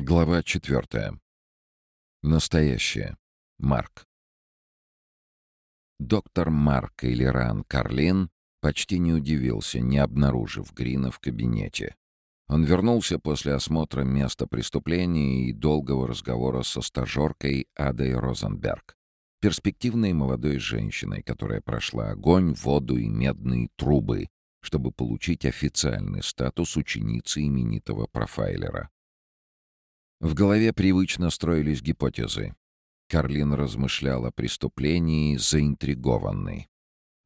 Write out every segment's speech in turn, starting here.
Глава четвертая. Настоящее. Марк. Доктор Марк Элиран Карлин почти не удивился, не обнаружив Грина в кабинете. Он вернулся после осмотра места преступления и долгого разговора со стажеркой Адой Розенберг, перспективной молодой женщиной, которая прошла огонь, воду и медные трубы, чтобы получить официальный статус ученицы именитого профайлера. В голове привычно строились гипотезы. Карлин размышлял о преступлении, заинтригованный.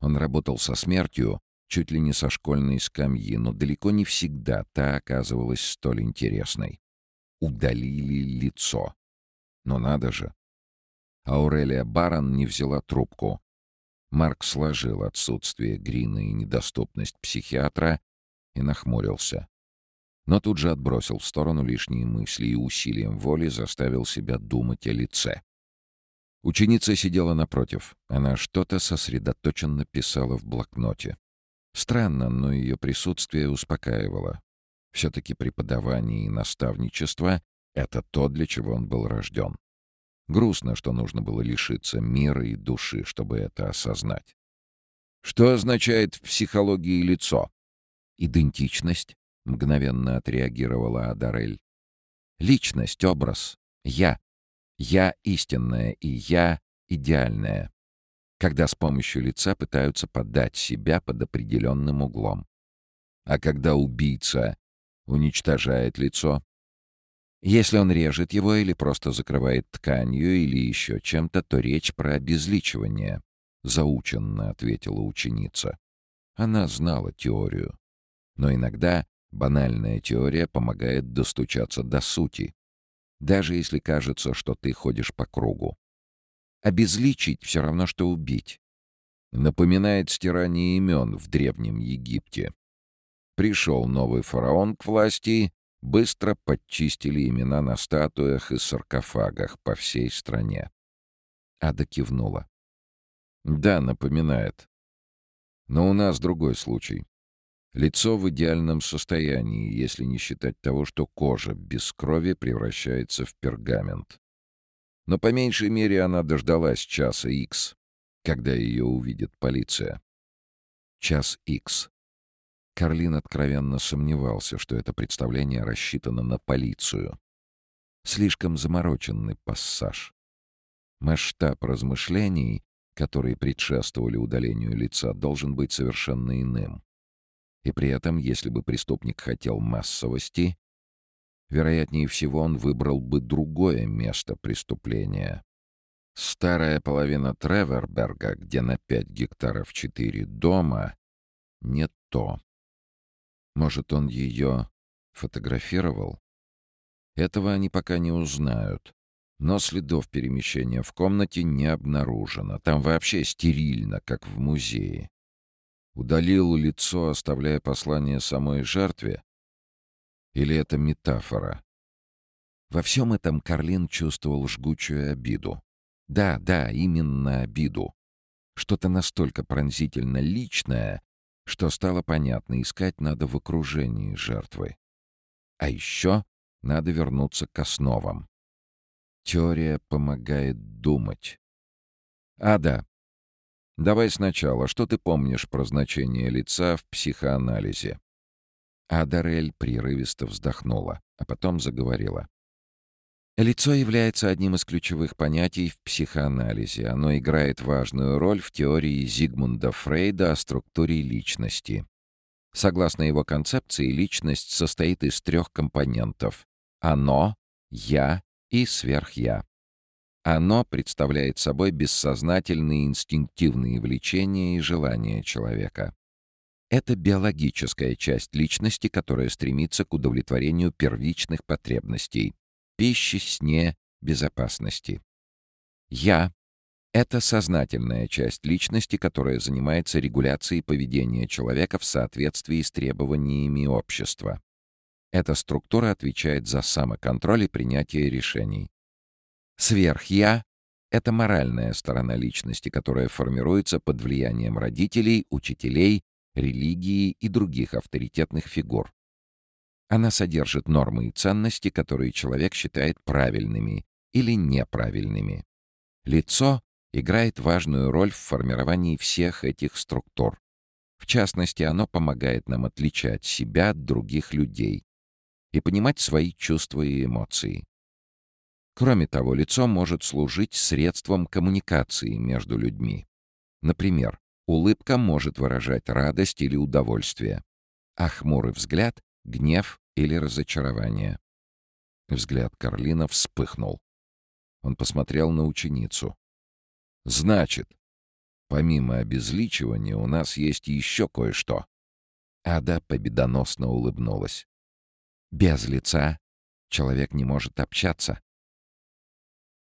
Он работал со смертью, чуть ли не со школьной скамьи, но далеко не всегда та оказывалась столь интересной. Удалили лицо. Но надо же. Аурелия Барон не взяла трубку. Марк сложил отсутствие Грина и недоступность психиатра и нахмурился но тут же отбросил в сторону лишние мысли и усилием воли заставил себя думать о лице. Ученица сидела напротив. Она что-то сосредоточенно писала в блокноте. Странно, но ее присутствие успокаивало. Все-таки преподавание и наставничество — это то, для чего он был рожден. Грустно, что нужно было лишиться мира и души, чтобы это осознать. Что означает в психологии лицо? Идентичность, — мгновенно отреагировала Адарель. «Личность, образ. Я. Я истинная и я идеальная. Когда с помощью лица пытаются подать себя под определенным углом. А когда убийца уничтожает лицо, если он режет его или просто закрывает тканью или еще чем-то, то речь про обезличивание», — заученно ответила ученица. Она знала теорию. Но иногда Банальная теория помогает достучаться до сути, даже если кажется, что ты ходишь по кругу. Обезличить все равно, что убить. Напоминает стирание имен в Древнем Египте. Пришел новый фараон к власти, быстро подчистили имена на статуях и саркофагах по всей стране. Ада кивнула. «Да, напоминает. Но у нас другой случай. Лицо в идеальном состоянии, если не считать того, что кожа без крови превращается в пергамент. Но по меньшей мере она дождалась часа X, когда ее увидит полиция. Час X. Карлин откровенно сомневался, что это представление рассчитано на полицию. Слишком замороченный пассаж. Масштаб размышлений, которые предшествовали удалению лица, должен быть совершенно иным. И при этом, если бы преступник хотел массовости, вероятнее всего он выбрал бы другое место преступления. Старая половина Треверберга, где на пять гектаров четыре дома, не то. Может, он ее фотографировал? Этого они пока не узнают. Но следов перемещения в комнате не обнаружено. Там вообще стерильно, как в музее. Удалил лицо, оставляя послание самой жертве? Или это метафора? Во всем этом Карлин чувствовал жгучую обиду. Да, да, именно обиду. Что-то настолько пронзительно личное, что стало понятно, искать надо в окружении жертвы. А еще надо вернуться к основам. Теория помогает думать. Ада, Давай сначала, что ты помнишь про значение лица в психоанализе?» Адарель прерывисто вздохнула, а потом заговорила. Лицо является одним из ключевых понятий в психоанализе. Оно играет важную роль в теории Зигмунда Фрейда о структуре личности. Согласно его концепции, личность состоит из трех компонентов — «оно», «я» и «сверхя». Оно представляет собой бессознательные инстинктивные влечения и желания человека. Это биологическая часть личности, которая стремится к удовлетворению первичных потребностей — пищи, сне, безопасности. «Я» — это сознательная часть личности, которая занимается регуляцией поведения человека в соответствии с требованиями общества. Эта структура отвечает за самоконтроль и принятие решений. Сверх-я — это моральная сторона личности, которая формируется под влиянием родителей, учителей, религии и других авторитетных фигур. Она содержит нормы и ценности, которые человек считает правильными или неправильными. Лицо играет важную роль в формировании всех этих структур. В частности, оно помогает нам отличать себя от других людей и понимать свои чувства и эмоции. Кроме того, лицо может служить средством коммуникации между людьми. Например, улыбка может выражать радость или удовольствие, а хмурый взгляд — гнев или разочарование. Взгляд Карлина вспыхнул. Он посмотрел на ученицу. «Значит, помимо обезличивания у нас есть еще кое-что». Ада победоносно улыбнулась. «Без лица человек не может общаться.